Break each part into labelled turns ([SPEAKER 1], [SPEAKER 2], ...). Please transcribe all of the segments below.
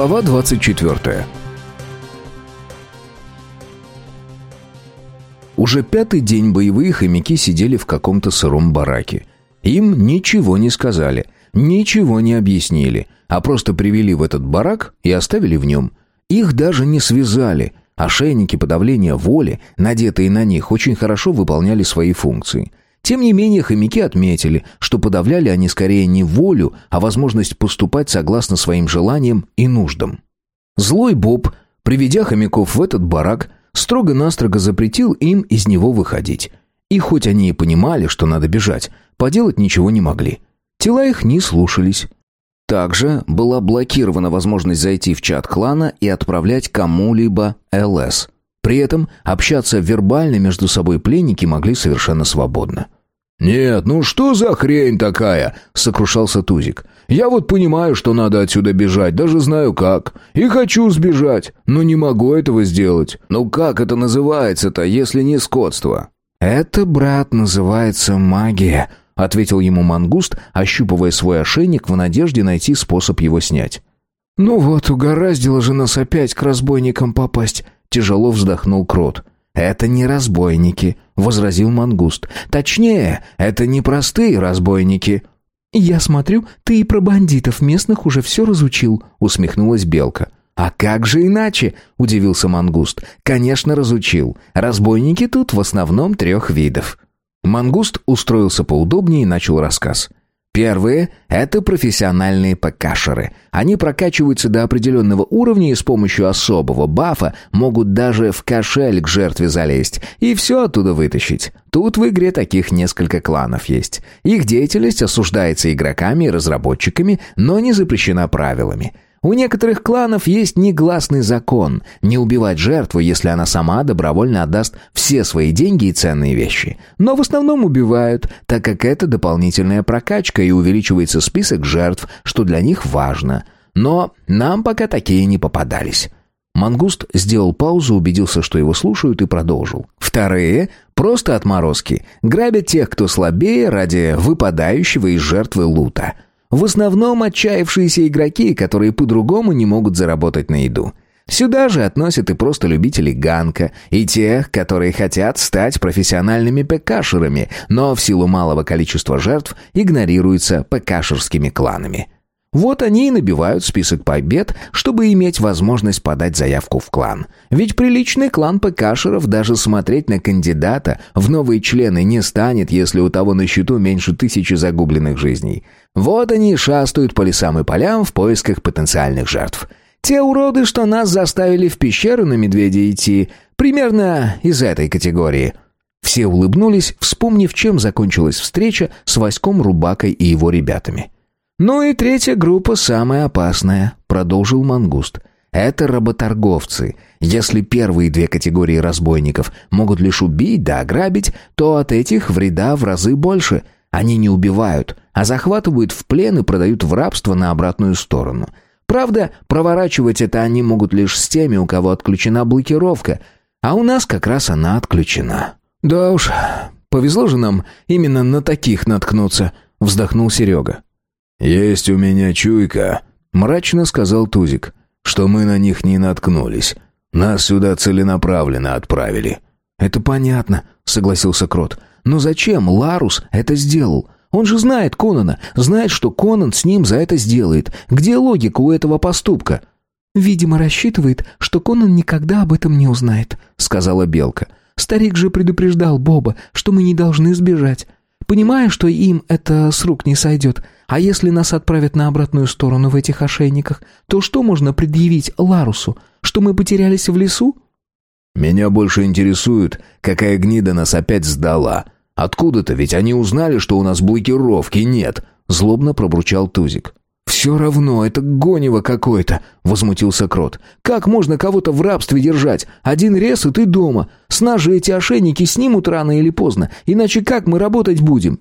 [SPEAKER 1] Глава 24. Уже пятый день боевые хомяки сидели в каком-то сыром бараке. Им ничего не сказали, ничего не объяснили, а просто привели в этот барак и оставили в нем. Их даже не связали. Ошейники подавления воли, надетые на них, очень хорошо выполняли свои функции. Тем не менее, хомяки отметили, что подавляли они скорее не волю, а возможность поступать согласно своим желаниям и нуждам. Злой Боб, приведя хомяков в этот барак, строго-настрого запретил им из него выходить. И хоть они и понимали, что надо бежать, поделать ничего не могли. Тела их не слушались. Также была блокирована возможность зайти в чат клана и отправлять кому-либо ЛС – при этом общаться вербально между собой пленники могли совершенно свободно.
[SPEAKER 2] «Нет, ну что за хрень такая?» — сокрушался Тузик. «Я вот понимаю, что надо отсюда бежать, даже знаю как. И хочу сбежать, но не могу этого сделать. Ну как это называется-то, если не скотство?»
[SPEAKER 1] «Это, брат, называется магия», — ответил ему мангуст, ощупывая свой ошейник в надежде найти способ его снять. «Ну вот, угораздило же нас опять к разбойникам попасть», Тяжело вздохнул Крот. «Это не разбойники», — возразил Мангуст. «Точнее, это не простые разбойники».
[SPEAKER 3] «Я смотрю, ты и про бандитов местных уже все разучил», — усмехнулась Белка.
[SPEAKER 1] «А как же иначе?» — удивился Мангуст. «Конечно, разучил. Разбойники тут в основном трех видов». Мангуст устроился поудобнее и начал рассказ. Первые – это профессиональные ПКшеры. Они прокачиваются до определенного уровня и с помощью особого бафа могут даже в кошель к жертве залезть и все оттуда вытащить. Тут в игре таких несколько кланов есть. Их деятельность осуждается игроками и разработчиками, но не запрещена правилами – у некоторых кланов есть негласный закон не убивать жертву, если она сама добровольно отдаст все свои деньги и ценные вещи. Но в основном убивают, так как это дополнительная прокачка и увеличивается список жертв, что для них важно. Но нам пока такие не попадались. Мангуст сделал паузу, убедился, что его слушают, и продолжил. Вторые – просто отморозки. Грабят тех, кто слабее, ради выпадающего из жертвы лута – в основном отчаявшиеся игроки, которые по-другому не могут заработать на еду. Сюда же относят и просто любителей ганка, и тех, которые хотят стать профессиональными ПКшерами, но в силу малого количества жертв игнорируются ПКшерскими кланами. Вот они и набивают список побед, чтобы иметь возможность подать заявку в клан. Ведь приличный клан ПКшеров даже смотреть на кандидата в новые члены не станет, если у того на счету меньше тысячи загубленных жизней. Вот они и шастают по лесам и полям в поисках потенциальных жертв. Те уроды, что нас заставили в пещеру на медведя идти, примерно из этой категории. Все улыбнулись, вспомнив, чем закончилась встреча с Васьком Рубакой и его ребятами. «Ну и третья группа самая опасная», — продолжил Мангуст. «Это работорговцы. Если первые две категории разбойников могут лишь убить да ограбить, то от этих вреда в разы больше. Они не убивают, а захватывают в плен и продают в рабство на обратную сторону. Правда, проворачивать это они могут лишь с теми, у кого отключена блокировка, а у нас как раз она отключена». «Да уж, повезло же нам именно на таких наткнуться», — вздохнул Серега.
[SPEAKER 2] «Есть у меня чуйка», — мрачно сказал Тузик, «что мы на них не наткнулись. Нас сюда целенаправленно отправили».
[SPEAKER 1] «Это понятно», — согласился Крот. «Но зачем Ларус это сделал? Он же знает Конана, знает, что Конан с ним за это сделает. Где логика у этого поступка?»
[SPEAKER 3] «Видимо, рассчитывает, что Конан никогда об этом не узнает», — сказала Белка. «Старик же предупреждал Боба, что мы не должны сбежать. Понимая, что им это с рук не сойдет, а если нас отправят на обратную сторону в этих ошейниках, то что можно предъявить Ларусу? Что мы потерялись в лесу?
[SPEAKER 2] Меня больше интересует, какая гнида нас опять сдала. Откуда-то ведь они узнали, что у нас блокировки нет, злобно пробурчал Тузик.
[SPEAKER 1] «Все равно, это гонево какое-то», — возмутился Крот. «Как можно кого-то в рабстве держать? Один рез, и ты дома. С нас же эти ошейники снимут рано или поздно, иначе как мы работать будем?»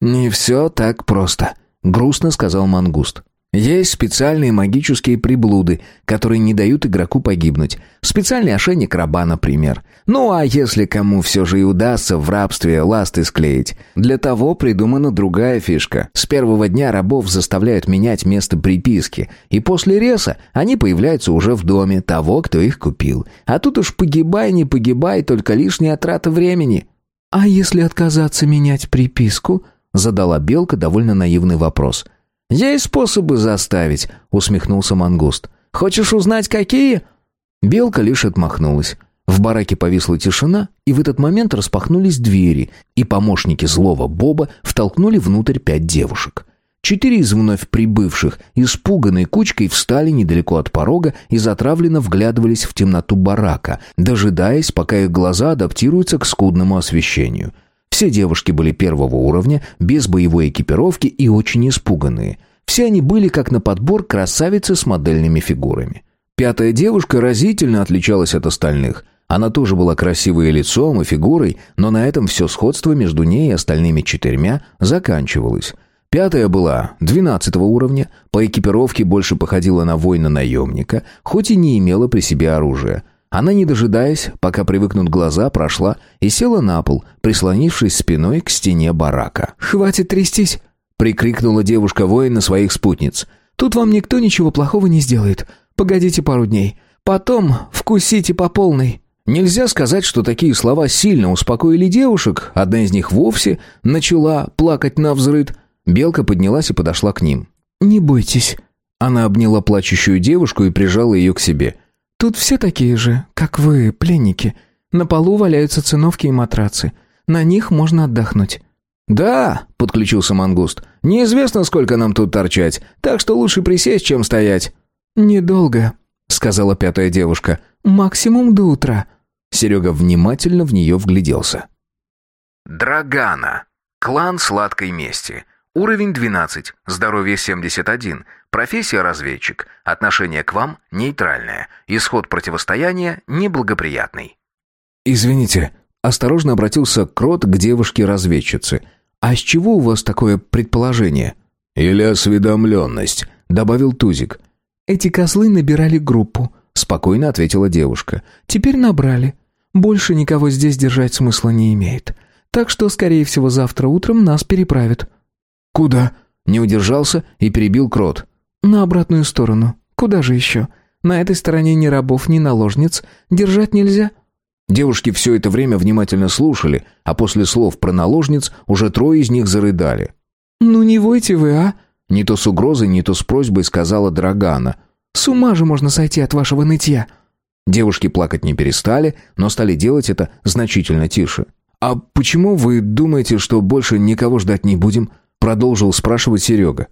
[SPEAKER 1] «Не все так просто», грустно сказал Мангуст. Есть специальные магические приблуды, которые не дают игроку погибнуть. Специальный ошейник раба, например. Ну а если кому все же и удастся в рабстве ласты склеить, для того придумана другая фишка. С первого дня рабов заставляют менять место приписки, и после реса они появляются уже в доме того, кто их купил. А тут уж погибай, не погибай, только лишняя трата времени.
[SPEAKER 3] «А если отказаться менять приписку?» задала Белка довольно наивный вопрос –
[SPEAKER 1] «Есть способы заставить», — усмехнулся мангуст. «Хочешь узнать, какие?» Белка лишь отмахнулась. В бараке повисла тишина, и в этот момент распахнулись двери, и помощники злого Боба втолкнули внутрь пять девушек. Четыре из вновь прибывших, испуганной кучкой, встали недалеко от порога и затравленно вглядывались в темноту барака, дожидаясь, пока их глаза адаптируются к скудному освещению — все девушки были первого уровня, без боевой экипировки и очень испуганные. Все они были как на подбор красавицы с модельными фигурами. Пятая девушка разительно отличалась от остальных. Она тоже была красивой лицом, и фигурой, но на этом все сходство между ней и остальными четырьмя заканчивалось. Пятая была двенадцатого уровня, по экипировке больше походила на воина-наемника, хоть и не имела при себе оружия – она, не дожидаясь, пока привыкнут глаза, прошла и села на пол, прислонившись спиной к стене барака.
[SPEAKER 3] «Хватит трястись!» — прикрикнула девушка-воин на своих спутниц. «Тут вам никто ничего плохого не сделает. Погодите пару дней. Потом вкусите по полной».
[SPEAKER 1] Нельзя сказать, что такие слова сильно успокоили девушек. Одна из них вовсе начала плакать на взрыд. Белка поднялась и подошла к ним.
[SPEAKER 3] «Не бойтесь».
[SPEAKER 1] Она обняла плачущую девушку и прижала ее к себе –
[SPEAKER 3] Тут все такие же, как вы, пленники. На полу валяются циновки и матрацы. На них можно отдохнуть».
[SPEAKER 1] «Да», — подключился мангуст, — «неизвестно, сколько нам тут торчать, так что лучше присесть, чем стоять».
[SPEAKER 3] «Недолго», — сказала пятая девушка. «Максимум до утра».
[SPEAKER 1] Серега внимательно в нее вгляделся. Драгана. Клан сладкой мести. Уровень 12, здоровье 71, профессия разведчик, отношение к вам нейтральное, исход противостояния неблагоприятный.
[SPEAKER 2] Извините, осторожно обратился Крот к девушке-разведчице. А с чего у вас такое предположение?
[SPEAKER 4] Или осведомленность, добавил Тузик.
[SPEAKER 3] Эти козлы набирали группу, спокойно ответила девушка. Теперь набрали. Больше никого здесь держать смысла не имеет. Так что, скорее всего, завтра утром нас переправят.
[SPEAKER 2] «Куда?»
[SPEAKER 1] Не удержался и перебил крот.
[SPEAKER 3] «На обратную сторону. Куда же еще? На этой стороне ни рабов, ни наложниц. Держать нельзя».
[SPEAKER 1] Девушки все это время внимательно слушали, а после слов про наложниц уже трое из них зарыдали.
[SPEAKER 3] «Ну не войте вы, а?»
[SPEAKER 1] Не то с угрозой, не то с просьбой сказала Драгана.
[SPEAKER 3] «С ума же можно сойти от вашего нытья!»
[SPEAKER 1] Девушки плакать не перестали, но стали делать это значительно тише. «А почему вы думаете, что больше никого ждать не будем?» Продолжил спрашивать Серега.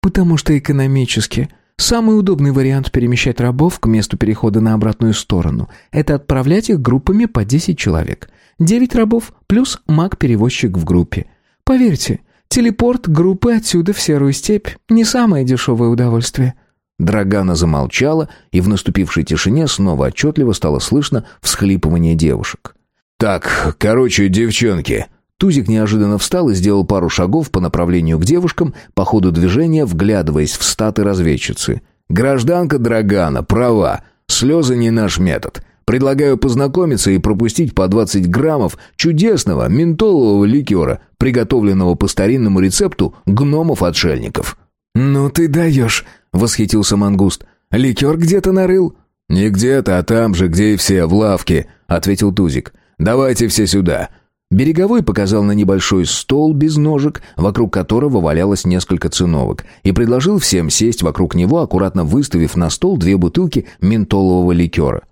[SPEAKER 3] «Потому что экономически. Самый удобный вариант перемещать рабов к месту перехода на обратную сторону – это отправлять их группами по 10 человек. 9 рабов плюс маг-перевозчик в группе. Поверьте, телепорт группы отсюда в Серую степь – не самое дешевое удовольствие».
[SPEAKER 1] Драгана замолчала, и в наступившей тишине снова отчетливо стало слышно всхлипывание девушек.
[SPEAKER 4] «Так, короче, девчонки»,
[SPEAKER 1] Тузик неожиданно встал и сделал пару шагов по направлению к девушкам, по ходу движения вглядываясь в статы разведчицы.
[SPEAKER 4] «Гражданка Драгана, права. Слезы не наш метод. Предлагаю познакомиться и пропустить по 20 граммов чудесного ментолового ликера, приготовленного по старинному рецепту гномов-отшельников».
[SPEAKER 2] «Ну ты даешь!» — восхитился Мангуст. «Ликер где-то нарыл?»
[SPEAKER 4] «Не где-то, а там же, где и все, в лавке», — ответил Тузик. «Давайте все сюда.
[SPEAKER 1] Береговой показал на небольшой стол без ножек, вокруг которого валялось несколько циновок, и предложил всем сесть вокруг него, аккуратно выставив на стол две бутылки ментолового ликера.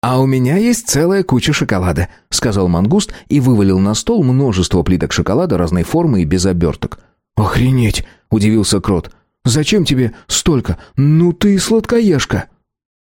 [SPEAKER 3] «А у меня есть целая куча шоколада», — сказал мангуст и вывалил на стол множество плиток шоколада разной формы и без оберток.
[SPEAKER 2] «Охренеть!» — удивился Крот. «Зачем тебе столько? Ну ты сладкоежка!»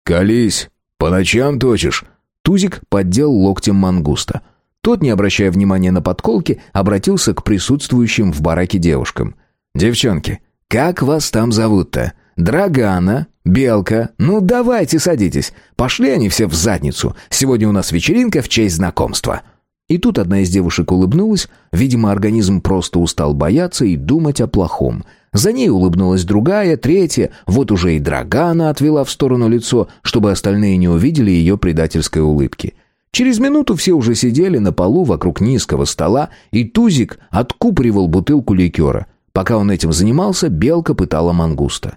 [SPEAKER 4] «Колись! По ночам точишь!»
[SPEAKER 1] Тузик поддел локтем мангуста. Тот, не обращая внимания на подколки, обратился к присутствующим в бараке девушкам. «Девчонки, как вас там зовут-то? Драгана? Белка? Ну, давайте садитесь. Пошли они все в задницу. Сегодня у нас вечеринка в честь знакомства». И тут одна из девушек улыбнулась, видимо, организм просто устал бояться и думать о плохом. За ней улыбнулась другая, третья, вот уже и Драгана отвела в сторону лицо, чтобы остальные не увидели ее предательской улыбки. Через минуту все уже сидели на полу вокруг низкого стола, и Тузик откупоривал бутылку ликера. Пока он этим занимался, Белка пытала мангуста.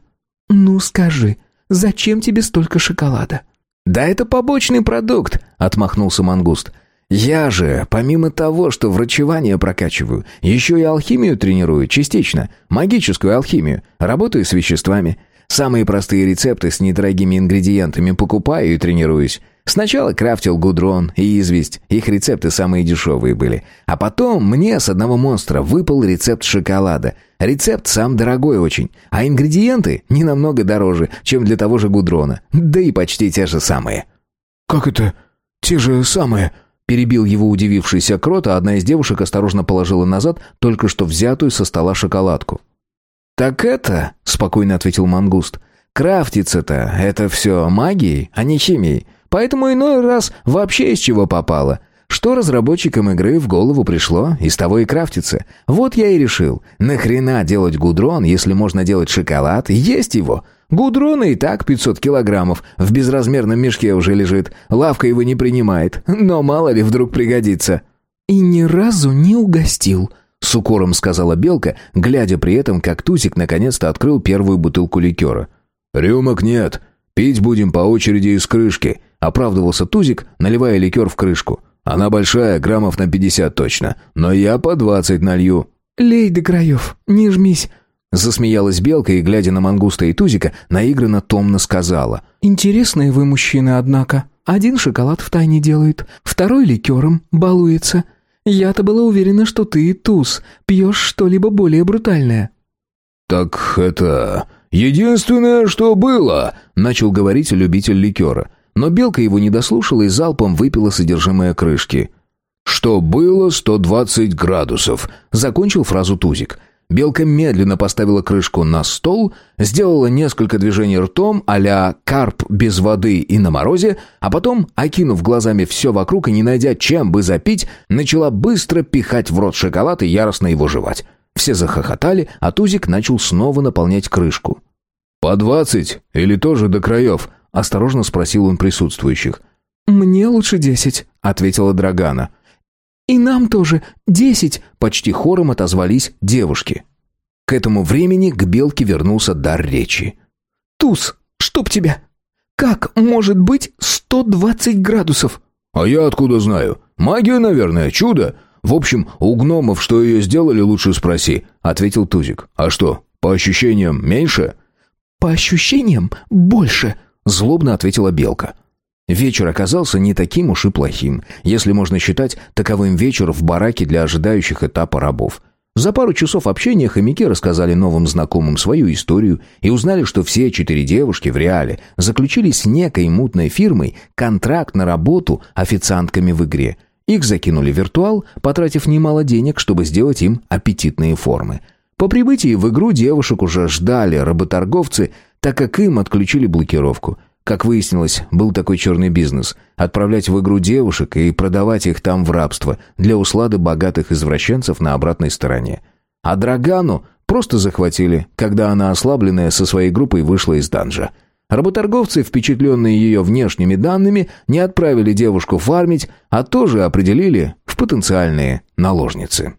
[SPEAKER 3] «Ну скажи, зачем тебе столько шоколада?»
[SPEAKER 1] «Да это побочный продукт», — отмахнулся мангуст. «Я же, помимо того, что врачевание прокачиваю, еще и алхимию тренирую, частично, магическую алхимию, работаю с веществами. Самые простые рецепты с недорогими ингредиентами покупаю и тренируюсь. Сначала крафтил гудрон и известь, их рецепты самые дешевые были. А потом мне с одного монстра выпал рецепт шоколада. Рецепт сам дорогой очень, а ингредиенты не намного дороже, чем для того же гудрона. Да и почти те же самые.
[SPEAKER 2] «Как это те же самые?»
[SPEAKER 1] Перебил его удивившийся крот, а одна из девушек осторожно положила назад только что взятую со стола шоколадку. «Так это...» — спокойно ответил мангуст. «Крафтится-то это все магией, а не химией. Поэтому иной раз вообще из чего попало. Что разработчикам игры в голову пришло, из того и крафтится. Вот я и решил, нахрена делать гудрон, если можно делать шоколад, есть его. Гудрона и так 500 килограммов, в безразмерном мешке уже лежит, лавка его не принимает, но мало ли вдруг пригодится.
[SPEAKER 3] «И ни разу не угостил», —
[SPEAKER 1] с укором сказала Белка, глядя при этом, как Тузик наконец-то открыл первую бутылку ликера.
[SPEAKER 2] «Рюмок нет, пить будем по очереди из крышки», Оправдывался Тузик, наливая ликер в крышку. «Она большая, граммов на пятьдесят точно, но я по двадцать налью».
[SPEAKER 3] «Лей до краев, не жмись».
[SPEAKER 1] Засмеялась Белка и, глядя на Мангуста и Тузика, наигранно томно сказала.
[SPEAKER 3] «Интересные вы мужчины, однако. Один шоколад в тайне делает, второй ликером балуется. Я-то была уверена, что ты, Туз, пьешь что-либо более брутальное».
[SPEAKER 2] «Так это... единственное, что было», — начал говорить любитель ликера.
[SPEAKER 1] Но белка его не дослушала и залпом выпила содержимое крышки.
[SPEAKER 2] «Что было 120 градусов», — закончил фразу Тузик.
[SPEAKER 1] Белка медленно поставила крышку на стол, сделала несколько движений ртом а карп без воды и на морозе, а потом, окинув глазами все вокруг и не найдя чем бы запить, начала быстро пихать в рот шоколад и яростно его жевать. Все захохотали, а Тузик начал снова наполнять крышку.
[SPEAKER 2] «По двадцать? Или тоже до краев?»
[SPEAKER 1] Осторожно спросил он присутствующих.
[SPEAKER 3] «Мне лучше десять», — ответила Драгана. «И нам тоже десять», — почти хором отозвались девушки.
[SPEAKER 1] К этому времени к Белке вернулся дар речи.
[SPEAKER 3] «Туз, чтоб тебя! Как может быть сто двадцать градусов?»
[SPEAKER 2] «А я откуда знаю? Магия, наверное, чудо. В общем, у гномов, что ее сделали, лучше спроси», — ответил Тузик. «А что, по ощущениям меньше?»
[SPEAKER 3] «По ощущениям больше»,
[SPEAKER 1] Злобно ответила Белка. Вечер оказался не таким уж и плохим, если можно считать таковым вечер в бараке для ожидающих этапа рабов. За пару часов общения хомяки рассказали новым знакомым свою историю и узнали, что все четыре девушки в реале заключили с некой мутной фирмой контракт на работу официантками в игре. Их закинули в виртуал, потратив немало денег, чтобы сделать им аппетитные формы. По прибытии в игру девушек уже ждали работорговцы, так как им отключили блокировку. Как выяснилось, был такой черный бизнес – отправлять в игру девушек и продавать их там в рабство для услады богатых извращенцев на обратной стороне. А Драгану просто захватили, когда она ослабленная со своей группой вышла из данжа. Работорговцы, впечатленные ее внешними данными, не отправили девушку фармить, а тоже определили в потенциальные наложницы.